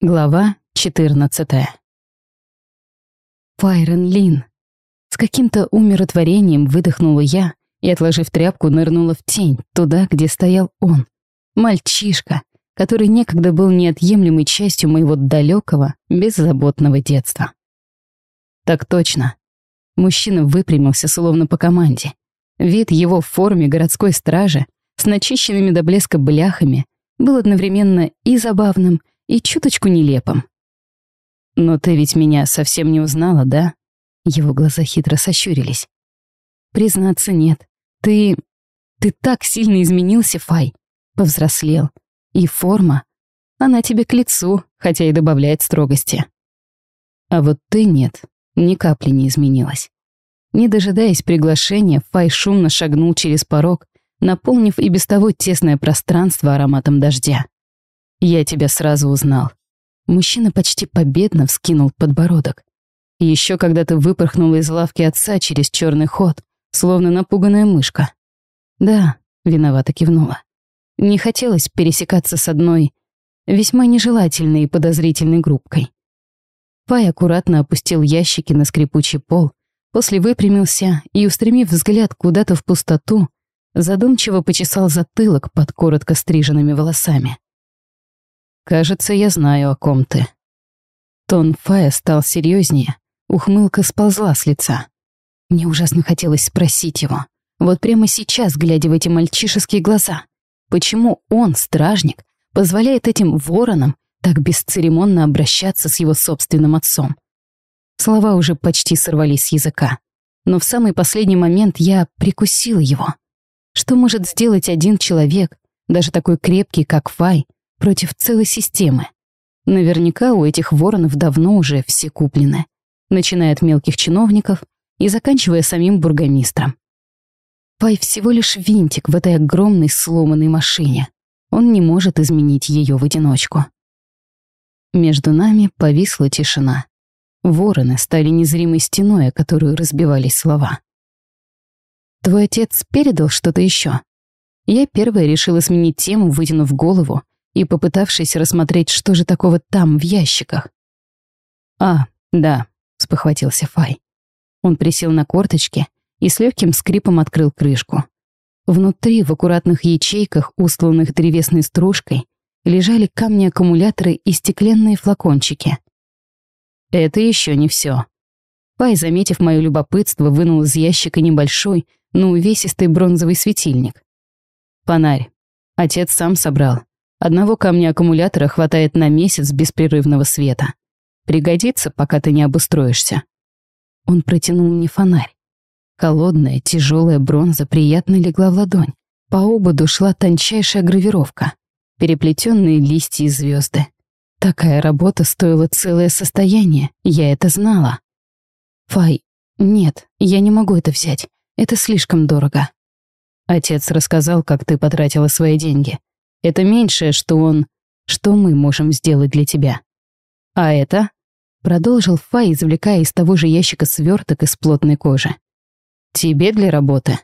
Глава 14 Файрон Лин. С каким-то умиротворением выдохнула я и, отложив тряпку, нырнула в тень, туда, где стоял он. Мальчишка, который некогда был неотъемлемой частью моего далекого, беззаботного детства. Так точно. Мужчина выпрямился, словно по команде. Вид его в форме городской стражи с начищенными до блеска бляхами был одновременно и забавным, и чуточку нелепым. «Но ты ведь меня совсем не узнала, да?» Его глаза хитро сощурились. «Признаться, нет. Ты... ты так сильно изменился, Фай. Повзрослел. И форма. Она тебе к лицу, хотя и добавляет строгости. А вот ты нет, ни капли не изменилась». Не дожидаясь приглашения, Фай шумно шагнул через порог, наполнив и без того тесное пространство ароматом дождя. Я тебя сразу узнал. Мужчина почти победно вскинул подбородок. Еще когда ты выпорхнула из лавки отца через черный ход, словно напуганная мышка. Да, виновато кивнула. Не хотелось пересекаться с одной весьма нежелательной и подозрительной группкой. Пай аккуратно опустил ящики на скрипучий пол, после выпрямился и, устремив взгляд куда-то в пустоту, задумчиво почесал затылок под коротко стриженными волосами. Кажется, я знаю, о ком ты. Тон Фая стал серьезнее, ухмылка сползла с лица. Мне ужасно хотелось спросить его, вот прямо сейчас, глядя в эти мальчишеские глаза, почему он, стражник, позволяет этим воронам так бесцеремонно обращаться с его собственным отцом. Слова уже почти сорвались с языка, но в самый последний момент я прикусила его. Что может сделать один человек, даже такой крепкий, как Фай, против целой системы. Наверняка у этих воронов давно уже все куплены, начиная от мелких чиновников и заканчивая самим бургомистром. Пай всего лишь винтик в этой огромной сломанной машине. Он не может изменить ее в одиночку. Между нами повисла тишина. Вороны стали незримой стеной, о которую разбивались слова. «Твой отец передал что-то еще?» Я первая решила сменить тему, вытянув голову и попытавшись рассмотреть, что же такого там, в ящиках. «А, да», — спохватился Фай. Он присел на корточки и с легким скрипом открыл крышку. Внутри, в аккуратных ячейках, устланных древесной стружкой, лежали камни-аккумуляторы и стеклянные флакончики. Это еще не все. Пай, заметив мое любопытство, вынул из ящика небольшой, но увесистый бронзовый светильник. Фонарь. Отец сам собрал. Одного камня аккумулятора хватает на месяц беспрерывного света. Пригодится, пока ты не обустроишься. Он протянул мне фонарь. Холодная, тяжелая бронза приятно легла в ладонь. По ободу шла тончайшая гравировка. Переплетенные листья и звезды. Такая работа стоила целое состояние, я это знала. Фай, нет, я не могу это взять. Это слишком дорого. Отец рассказал, как ты потратила свои деньги. Это меньшее, что он... Что мы можем сделать для тебя. А это... Продолжил Фай, извлекая из того же ящика сверток из плотной кожи. Тебе для работы.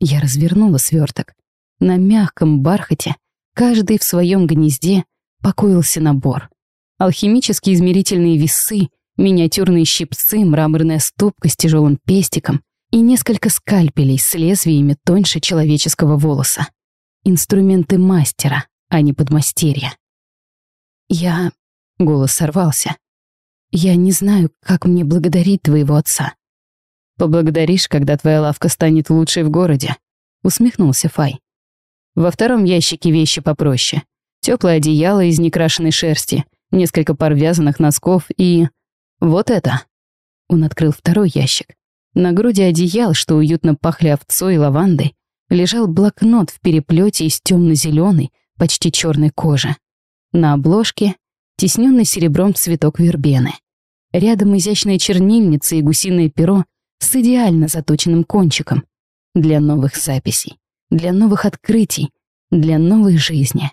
Я развернула сверток. На мягком бархате, каждый в своем гнезде, покоился набор. Алхимические измерительные весы, миниатюрные щипцы, мраморная ступка с тяжелым пестиком и несколько скальпелей с лезвиями тоньше человеческого волоса. Инструменты мастера, а не подмастерья. Я... Голос сорвался. Я не знаю, как мне благодарить твоего отца. Поблагодаришь, когда твоя лавка станет лучшей в городе, усмехнулся Фай. Во втором ящике вещи попроще. Теплое одеяло из некрашенной шерсти, несколько пар вязаных носков и... Вот это. Он открыл второй ящик. На груди одеял, что уютно пахли овцой и лавандой, лежал блокнот в переплете из темно-зеленой, почти черной кожи. На обложке тесненный серебром цветок вербены. Рядом изящная чернильница и гусиное перо с идеально заточенным кончиком. Для новых записей, для новых открытий, для новой жизни.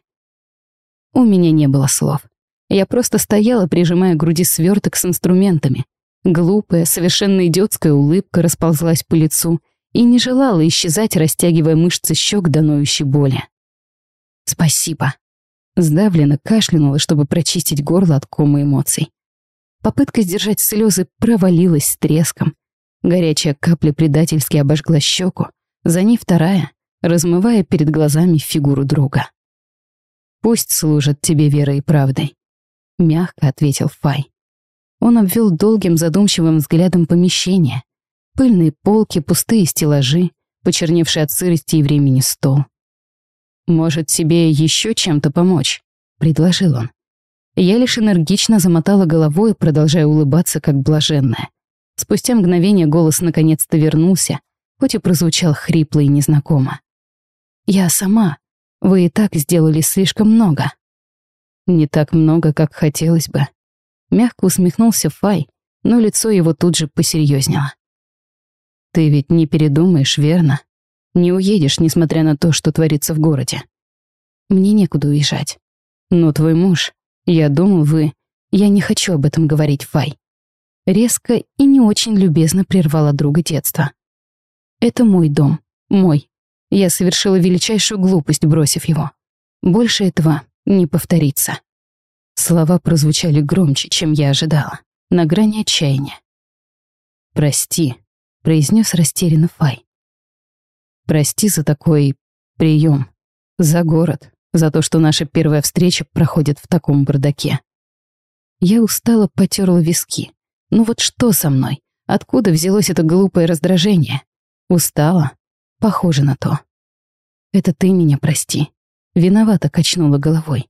У меня не было слов. Я просто стояла, прижимая к груди сверток с инструментами. Глупая, совершенно идиотская улыбка расползлась по лицу — и не желала исчезать, растягивая мышцы щек до ноющей боли. «Спасибо». Сдавленно кашлянула, чтобы прочистить горло от кома эмоций. Попытка сдержать слезы провалилась с треском. Горячая капля предательски обожгла щеку, за ней вторая, размывая перед глазами фигуру друга. «Пусть служат тебе верой и правдой», — мягко ответил Фай. Он обвел долгим задумчивым взглядом помещение. Пыльные полки, пустые стеллажи, почерневший от сырости и времени стол. «Может, тебе еще чем-то помочь?» — предложил он. Я лишь энергично замотала головой, продолжая улыбаться, как блаженная. Спустя мгновение голос наконец-то вернулся, хоть и прозвучал хрипло и незнакомо. «Я сама. Вы и так сделали слишком много». «Не так много, как хотелось бы». Мягко усмехнулся Фай, но лицо его тут же посерьезнело. «Ты ведь не передумаешь, верно? Не уедешь, несмотря на то, что творится в городе. Мне некуда уезжать. Но твой муж, я думал, вы... Я не хочу об этом говорить, Фай. Резко и не очень любезно прервала друга детства. Это мой дом, мой. Я совершила величайшую глупость, бросив его. Больше этого не повторится. Слова прозвучали громче, чем я ожидала, на грани отчаяния. «Прости», — произнес растерянно Фай. «Прости за такой прием, за город, за то, что наша первая встреча проходит в таком бардаке. Я устало потерла виски. Ну вот что со мной? Откуда взялось это глупое раздражение? Устала? Похоже на то. Это ты меня прости. Виновата качнула головой.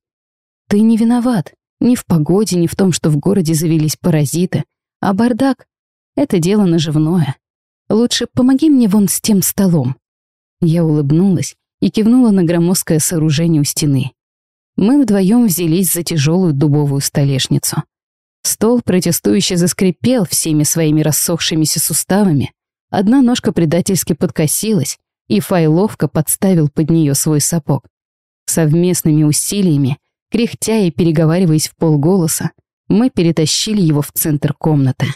Ты не виноват. Ни в погоде, ни в том, что в городе завелись паразиты. А бардак — это дело наживное. Лучше помоги мне вон с тем столом. Я улыбнулась и кивнула на громоздкое сооружение у стены. Мы вдвоем взялись за тяжелую дубовую столешницу. Стол протестующе заскрипел всеми своими рассохшимися суставами, одна ножка предательски подкосилась, и Фай ловко подставил под нее свой сапог. Совместными усилиями, кряхтя и переговариваясь в полголоса, мы перетащили его в центр комнаты.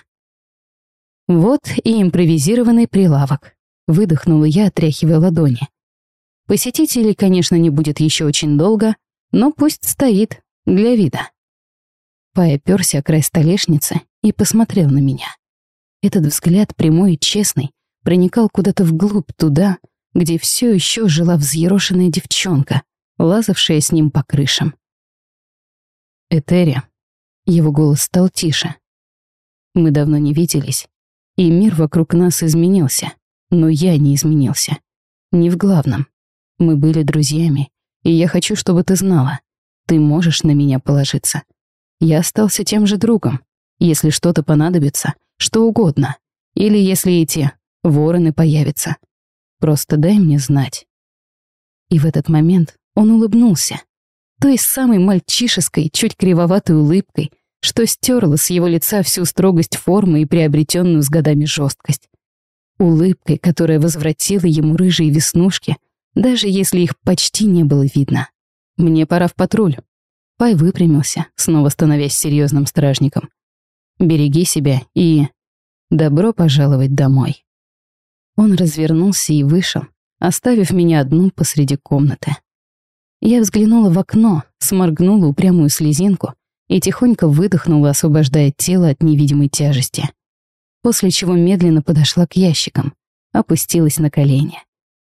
Вот и импровизированный прилавок. Выдохнула я, отряхивая ладони. Посетителей, конечно, не будет еще очень долго, но пусть стоит для вида. Пай оперся о край столешницы и посмотрел на меня. Этот взгляд, прямой и честный, проникал куда-то вглубь туда, где все еще жила взъерошенная девчонка, лазавшая с ним по крышам. Этери. Его голос стал тише. Мы давно не виделись, и мир вокруг нас изменился, но я не изменился. Не в главном. Мы были друзьями, и я хочу, чтобы ты знала. Ты можешь на меня положиться. Я остался тем же другом. Если что-то понадобится, что угодно. Или если эти вороны появятся. Просто дай мне знать. И в этот момент он улыбнулся. Той самой мальчишеской, чуть кривоватой улыбкой, что стерла с его лица всю строгость формы и приобретенную с годами жесткость. Улыбкой, которая возвратила ему рыжие веснушки — даже если их почти не было видно. «Мне пора в патруль». Пай выпрямился, снова становясь серьезным стражником. «Береги себя и... добро пожаловать домой». Он развернулся и вышел, оставив меня одну посреди комнаты. Я взглянула в окно, сморгнула упрямую слезинку и тихонько выдохнула, освобождая тело от невидимой тяжести. После чего медленно подошла к ящикам, опустилась на колени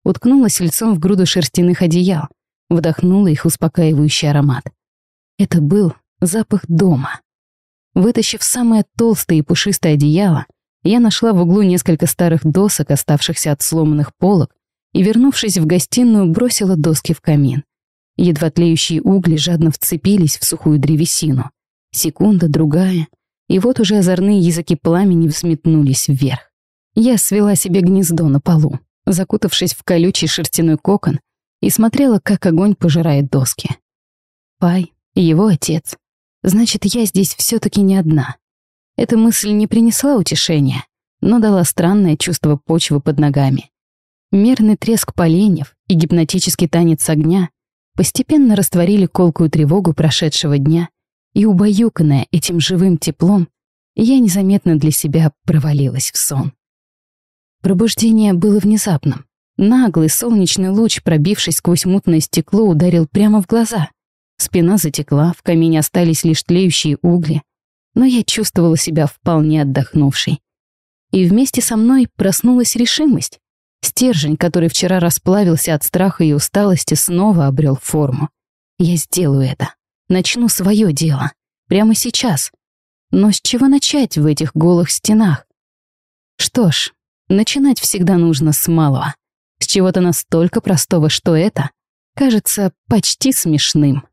уткнулась лицом в груду шерстяных одеял, вдохнула их успокаивающий аромат. Это был запах дома. Вытащив самое толстое и пушистое одеяло, я нашла в углу несколько старых досок, оставшихся от сломанных полок, и, вернувшись в гостиную, бросила доски в камин. Едва тлеющие угли жадно вцепились в сухую древесину. Секунда, другая, и вот уже озорные языки пламени взметнулись вверх. Я свела себе гнездо на полу закутавшись в колючий шерстяной кокон, и смотрела, как огонь пожирает доски. Пай, его отец. Значит, я здесь все таки не одна. Эта мысль не принесла утешения, но дала странное чувство почвы под ногами. Мерный треск поленьев и гипнотический танец огня постепенно растворили колкую тревогу прошедшего дня, и, убаюканная этим живым теплом, я незаметно для себя провалилась в сон. Пробуждение было внезапным. Наглый солнечный луч, пробившись сквозь мутное стекло, ударил прямо в глаза. Спина затекла, в камине остались лишь тлеющие угли, но я чувствовала себя вполне отдохнувшей. И вместе со мной проснулась решимость. Стержень, который вчера расплавился от страха и усталости, снова обрел форму. Я сделаю это. Начну свое дело. Прямо сейчас. Но с чего начать в этих голых стенах? Что ж, начинать всегда нужно с малого. С чего-то настолько простого, что это кажется почти смешным.